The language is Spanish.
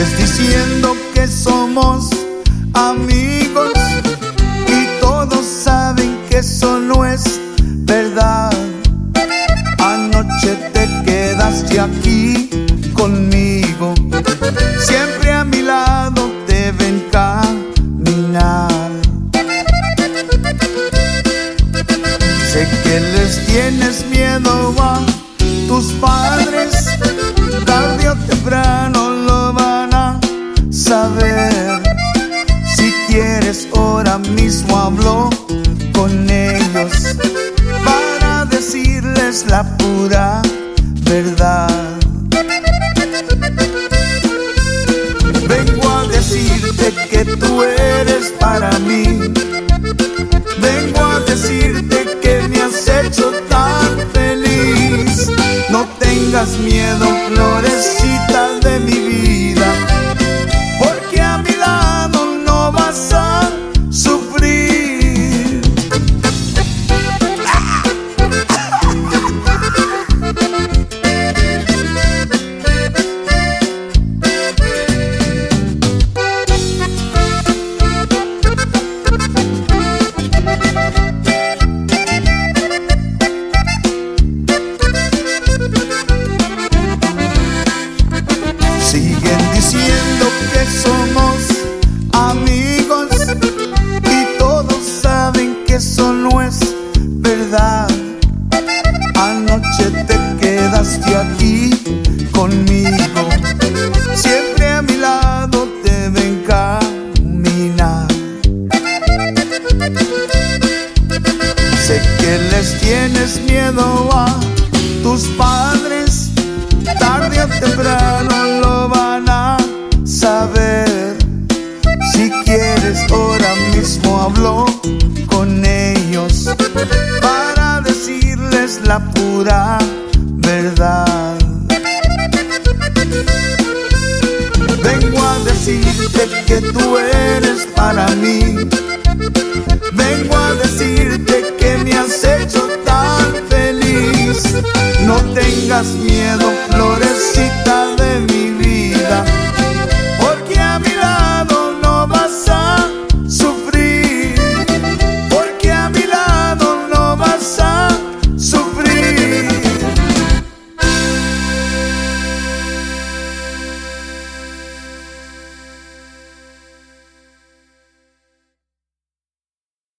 es diciendo que somos amigos y todos saben que eso no es verdad. Anoche te quedaste aquí conmigo, siempre a mi lado te ven caminar. Sé que les tienes miedo a tus padres que tú eres para mí. Vengo a decirte que me has hecho tan feliz. No tengas miedo, florecita de mi vida, temprano lo van a saber. Si quieres, ahora mismo hablo con ellos para decirles la pura verdad. Vengo a decirte que tú eres para mí. Vengo a decirte que me has hecho tan feliz. No tengas miedo